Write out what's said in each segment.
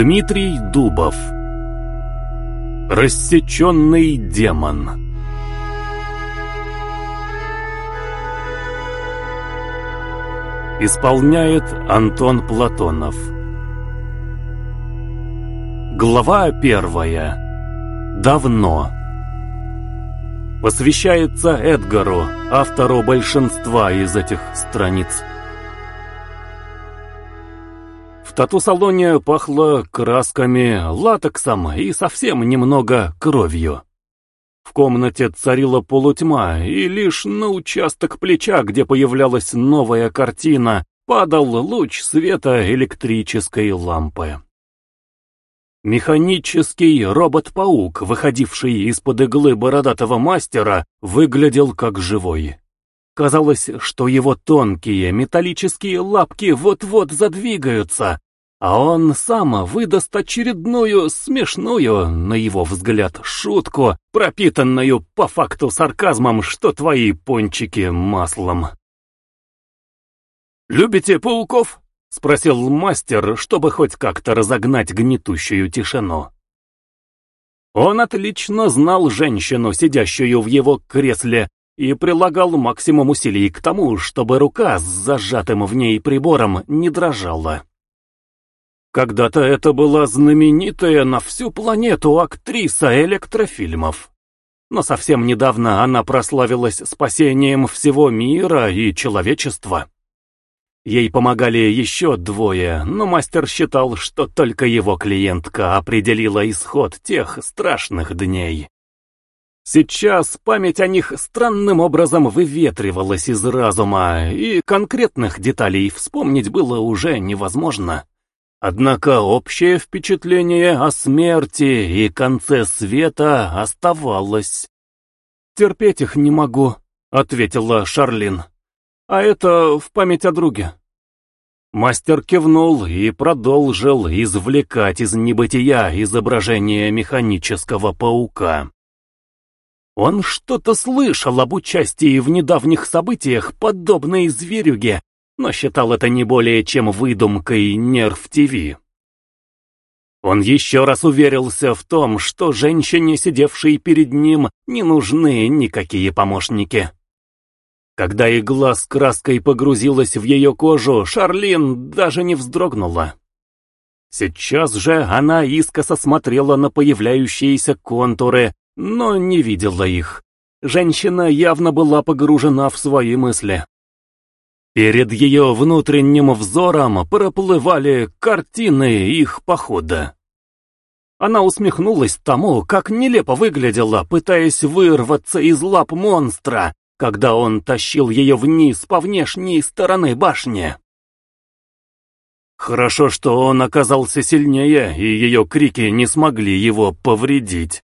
Дмитрий Дубов. Рассеченный демон. Исполняет Антон Платонов. Глава первая. Давно. Посвящается Эдгару, автору большинства из этих страниц. В тату-салоне пахло красками, латексом и совсем немного кровью. В комнате царила полутьма, и лишь на участок плеча, где появлялась новая картина, падал луч света электрической лампы. Механический робот-паук, выходивший из-под иглы бородатого мастера, выглядел как живой. Казалось, что его тонкие металлические лапки вот-вот задвигаются, а он сам выдаст очередную смешную, на его взгляд, шутку, пропитанную по факту сарказмом, что твои пончики маслом. «Любите пауков?» — спросил мастер, чтобы хоть как-то разогнать гнетущую тишину. Он отлично знал женщину, сидящую в его кресле, и прилагал максимум усилий к тому, чтобы рука с зажатым в ней прибором не дрожала. Когда-то это была знаменитая на всю планету актриса электрофильмов. Но совсем недавно она прославилась спасением всего мира и человечества. Ей помогали еще двое, но мастер считал, что только его клиентка определила исход тех страшных дней. Сейчас память о них странным образом выветривалась из разума, и конкретных деталей вспомнить было уже невозможно. Однако общее впечатление о смерти и конце света оставалось. «Терпеть их не могу», — ответила Шарлин. «А это в память о друге». Мастер кивнул и продолжил извлекать из небытия изображение механического паука. Он что-то слышал об участии в недавних событиях подобной зверюге, но считал это не более чем выдумкой Нерв-ТВ. Он еще раз уверился в том, что женщине, сидевшей перед ним, не нужны никакие помощники. Когда игла с краской погрузилась в ее кожу, Шарлин даже не вздрогнула. Сейчас же она искоса смотрела на появляющиеся контуры, но не видела их. Женщина явно была погружена в свои мысли. Перед ее внутренним взором проплывали картины их похода. Она усмехнулась тому, как нелепо выглядела, пытаясь вырваться из лап монстра, когда он тащил ее вниз по внешней стороне башни. Хорошо, что он оказался сильнее, и ее крики не смогли его повредить.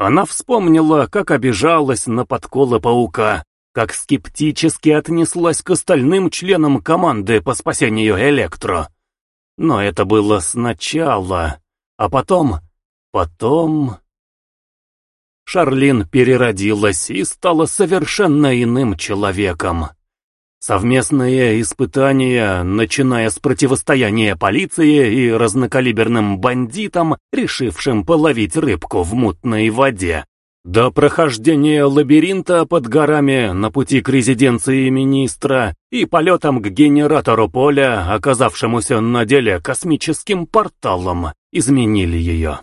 Она вспомнила, как обижалась на подколы паука, как скептически отнеслась к остальным членам команды по спасению Электро. Но это было сначала, а потом... потом... Шарлин переродилась и стала совершенно иным человеком. Совместные испытания, начиная с противостояния полиции и разнокалиберным бандитам, решившим половить рыбку в мутной воде, до прохождения лабиринта под горами на пути к резиденции министра и полетом к генератору поля, оказавшемуся на деле космическим порталом, изменили ее.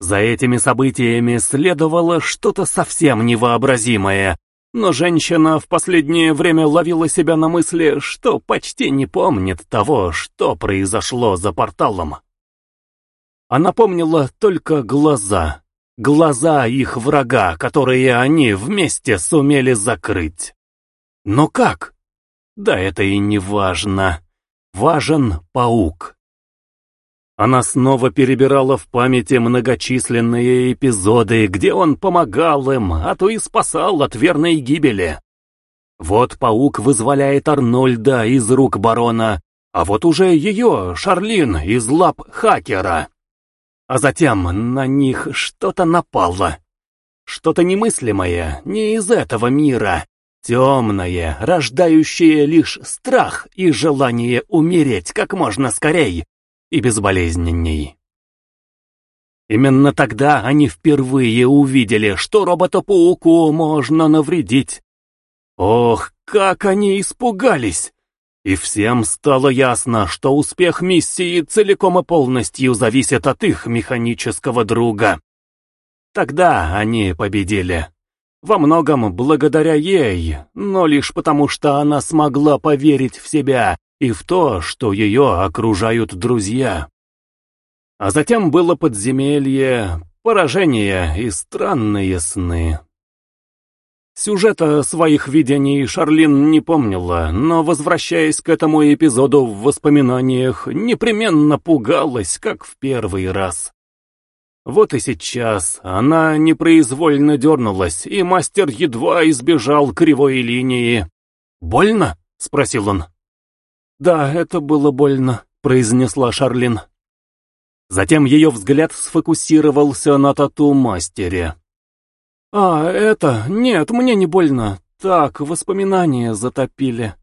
За этими событиями следовало что-то совсем невообразимое, но женщина в последнее время ловила себя на мысли, что почти не помнит того, что произошло за порталом. Она помнила только глаза, глаза их врага, которые они вместе сумели закрыть. Но как? Да это и не важно. Важен паук. Она снова перебирала в памяти многочисленные эпизоды, где он помогал им, а то и спасал от верной гибели. Вот паук вызволяет Арнольда из рук барона, а вот уже ее, Шарлин, из лап хакера. А затем на них что-то напало. Что-то немыслимое, не из этого мира, темное, рождающее лишь страх и желание умереть как можно скорей, и безболезненней. Именно тогда они впервые увидели, что робота-пауку можно навредить. Ох, как они испугались! И всем стало ясно, что успех миссии целиком и полностью зависит от их механического друга. Тогда они победили. Во многом благодаря ей, но лишь потому, что она смогла поверить в себя и в то, что ее окружают друзья. А затем было подземелье, поражение и странные сны. Сюжета своих видений Шарлин не помнила, но, возвращаясь к этому эпизоду в воспоминаниях, непременно пугалась, как в первый раз. Вот и сейчас она непроизвольно дернулась, и мастер едва избежал кривой линии. «Больно?» — спросил он. «Да, это было больно», — произнесла Шарлин. Затем ее взгляд сфокусировался на тату-мастере. «А, это... Нет, мне не больно. Так, воспоминания затопили».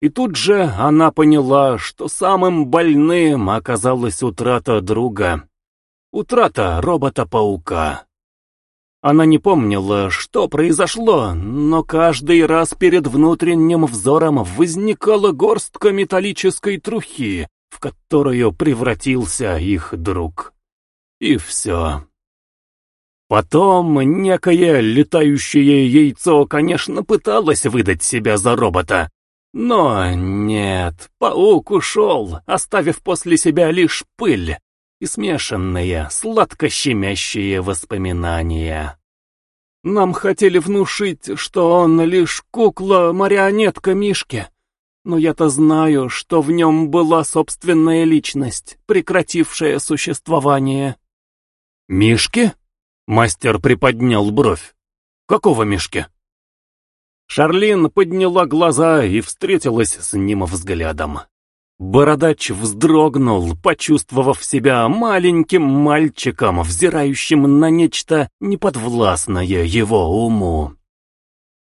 И тут же она поняла, что самым больным оказалась утрата друга. Утрата робота-паука. Она не помнила, что произошло, но каждый раз перед внутренним взором возникала горстка металлической трухи, в которую превратился их друг. И все. Потом некое летающее яйцо, конечно, пыталось выдать себя за робота. Но нет, паук ушел, оставив после себя лишь пыль и смешанные, сладко-щемящие воспоминания. Нам хотели внушить, что он лишь кукла-марионетка Мишки, но я-то знаю, что в нем была собственная личность, прекратившая существование. «Мишки?» — мастер приподнял бровь. «Какого Мишки?» Шарлин подняла глаза и встретилась с ним взглядом. Бородач вздрогнул, почувствовав себя маленьким мальчиком, взирающим на нечто неподвластное его уму.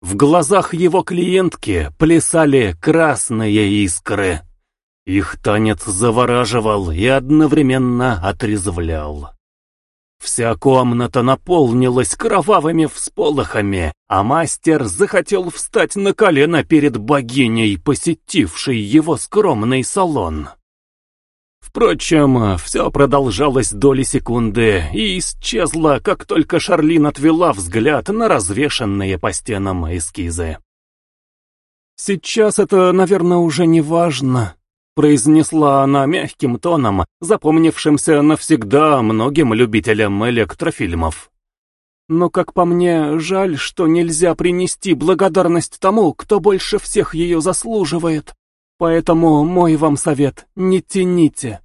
В глазах его клиентки плясали красные искры. Их танец завораживал и одновременно отрезвлял. Вся комната наполнилась кровавыми всполохами, а мастер захотел встать на колено перед богиней, посетившей его скромный салон. Впрочем, все продолжалось доли секунды и исчезло, как только Шарлин отвела взгляд на развешанные по стенам эскизы. «Сейчас это, наверное, уже не важно», — произнесла она мягким тоном, запомнившимся навсегда многим любителям электрофильмов. «Но, как по мне, жаль, что нельзя принести благодарность тому, кто больше всех ее заслуживает». Поэтому мой вам совет — не тяните.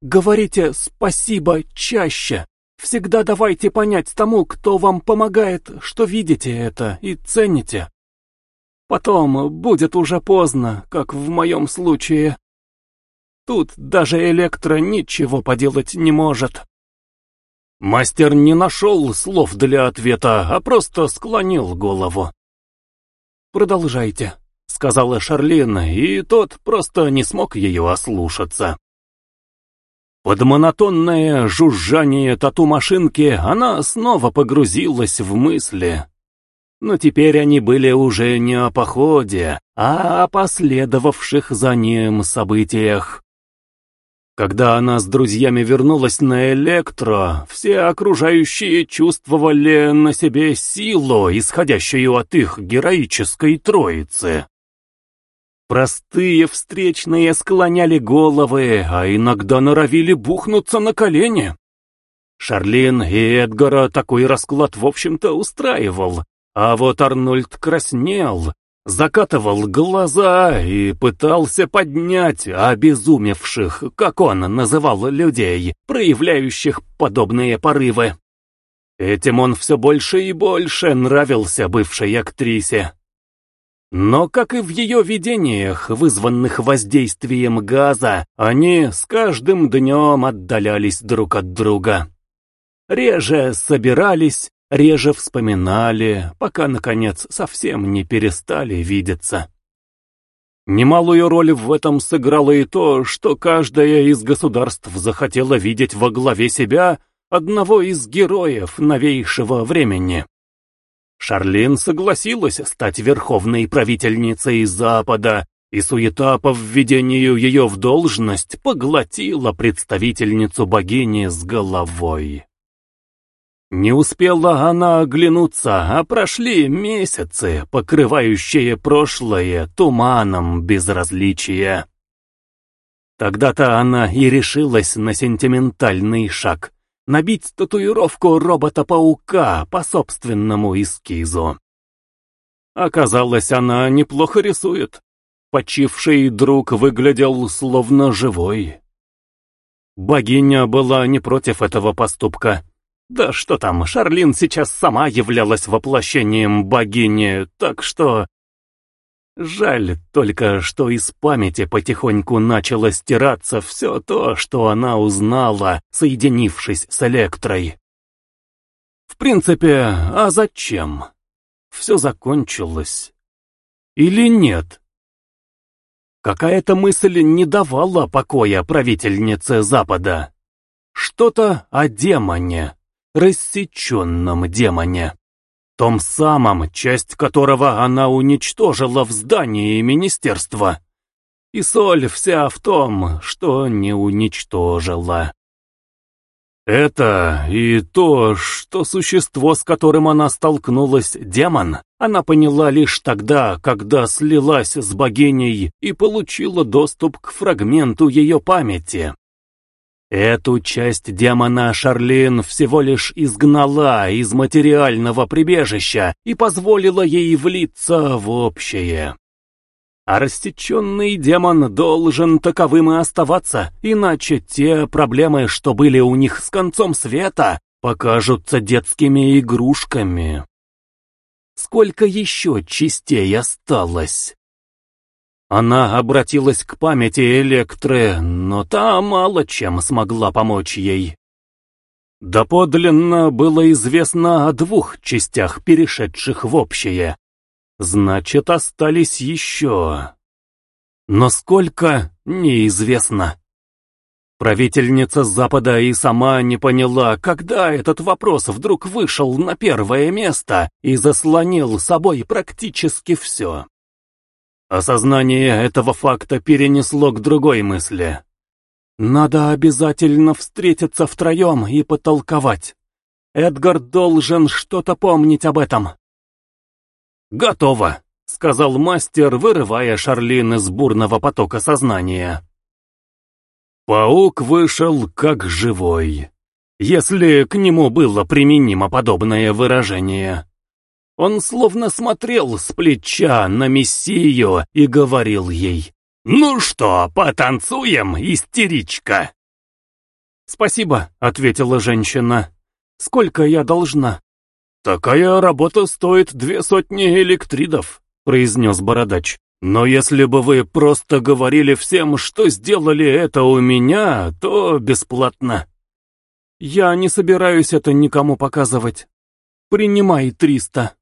Говорите «спасибо» чаще. Всегда давайте понять тому, кто вам помогает, что видите это и цените. Потом будет уже поздно, как в моем случае. Тут даже Электро ничего поделать не может. Мастер не нашел слов для ответа, а просто склонил голову. Продолжайте сказала Шарлин, и тот просто не смог ее ослушаться. Под монотонное жужжание тату-машинки она снова погрузилась в мысли. Но теперь они были уже не о походе, а о последовавших за ним событиях. Когда она с друзьями вернулась на Электро, все окружающие чувствовали на себе силу, исходящую от их героической троицы. Простые встречные склоняли головы, а иногда норовили бухнуться на колени. Шарлин и Эдгара такой расклад в общем-то устраивал, а вот Арнольд краснел, закатывал глаза и пытался поднять обезумевших, как он называл людей, проявляющих подобные порывы. Этим он все больше и больше нравился бывшей актрисе. Но, как и в ее видениях, вызванных воздействием газа, они с каждым днем отдалялись друг от друга. Реже собирались, реже вспоминали, пока, наконец, совсем не перестали видеться. Немалую роль в этом сыграло и то, что каждое из государств захотело видеть во главе себя одного из героев новейшего времени. Шарлин согласилась стать верховной правительницей Запада, и суета по введению ее в должность поглотила представительницу богини с головой. Не успела она оглянуться, а прошли месяцы, покрывающие прошлое туманом безразличия. Тогда-то она и решилась на сентиментальный шаг — набить татуировку робота-паука по собственному эскизу. Оказалось, она неплохо рисует. Почивший друг выглядел словно живой. Богиня была не против этого поступка. Да что там, Шарлин сейчас сама являлась воплощением богини, так что... Жаль только, что из памяти потихоньку начало стираться все то, что она узнала, соединившись с Электрой. В принципе, а зачем? Все закончилось. Или нет? Какая-то мысль не давала покоя правительнице Запада. Что-то о демоне рассеченном демоне. Том самом, часть которого она уничтожила в здании министерства. И соль вся в том, что не уничтожила. Это и то, что существо, с которым она столкнулась, демон, она поняла лишь тогда, когда слилась с богиней и получила доступ к фрагменту ее памяти. Эту часть демона Шарлин всего лишь изгнала из материального прибежища и позволила ей влиться в общее. А растеченный демон должен таковым и оставаться, иначе те проблемы, что были у них с концом света, покажутся детскими игрушками. Сколько еще частей осталось? Она обратилась к памяти Электры, но та мало чем смогла помочь ей. Доподлинно было известно о двух частях, перешедших в общее. Значит, остались еще. Но сколько, неизвестно. Правительница Запада и сама не поняла, когда этот вопрос вдруг вышел на первое место и заслонил собой практически все. Осознание этого факта перенесло к другой мысли. Надо обязательно встретиться втроем и потолковать. Эдгар должен что-то помнить об этом. «Готово», — сказал мастер, вырывая Шарлин из бурного потока сознания. Паук вышел как живой, если к нему было применимо подобное выражение. Он словно смотрел с плеча на Мессию и говорил ей, «Ну что, потанцуем, истеричка?» «Спасибо», — ответила женщина. «Сколько я должна?» «Такая работа стоит две сотни электридов», — произнес бородач. «Но если бы вы просто говорили всем, что сделали это у меня, то бесплатно». «Я не собираюсь это никому показывать. Принимай триста».